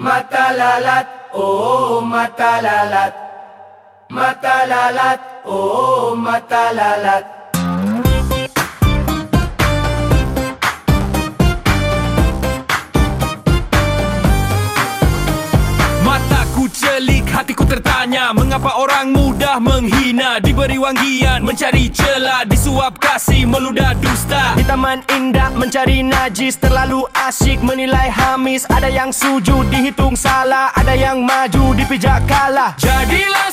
Mata lalat, oh mata lalat Mata lalat, oh mata Mengapa orang mudah menghina? Diberi wangian, mencari celah Disuap kasih, meludah dusta. Di taman indah mencari najis Terlalu asyik menilai hamis. Ada yang sujud dihitung salah Ada yang maju dipijak kalah. Jadilah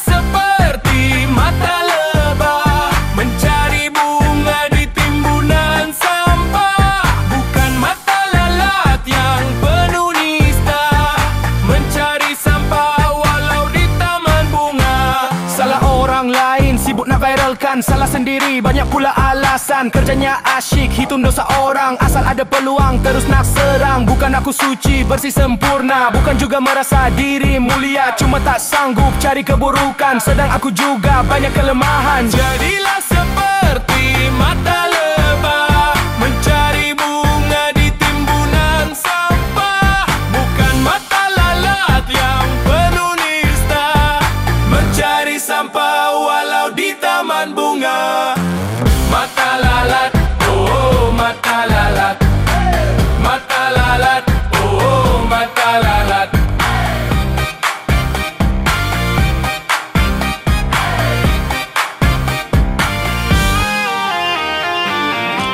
nak viralkan. Salah sendiri banyak pula alasan. Kerjanya asyik hitung dosa orang. Asal ada peluang terus nak serang. Bukan aku suci bersih sempurna. Bukan juga merasa diri mulia. Cuma tak sanggup cari keburukan. Sedang aku juga banyak kelemahan. Jadilah seperti mata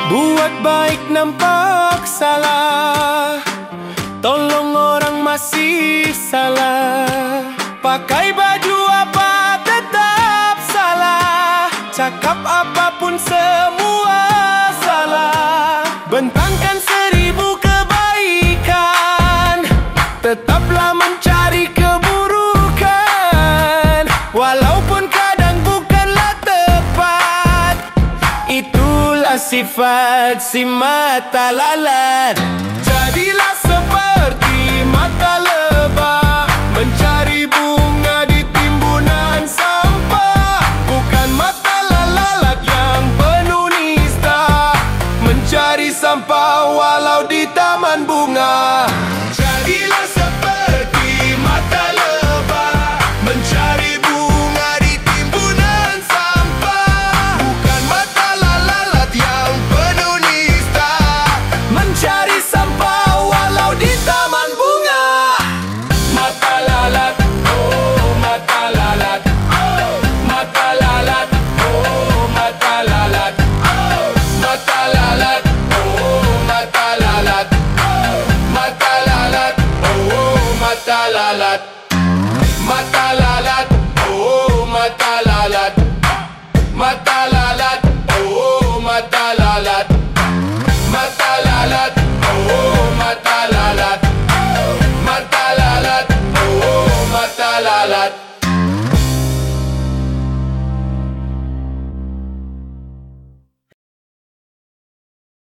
Buat baik nampak salah. Tolong orang masih salah. Pakai baju apa tetap salah. Cakap apapun semua salah. Bentangkan Itulah sifat si mata lalat. Jadilah seperti mata lalat Mata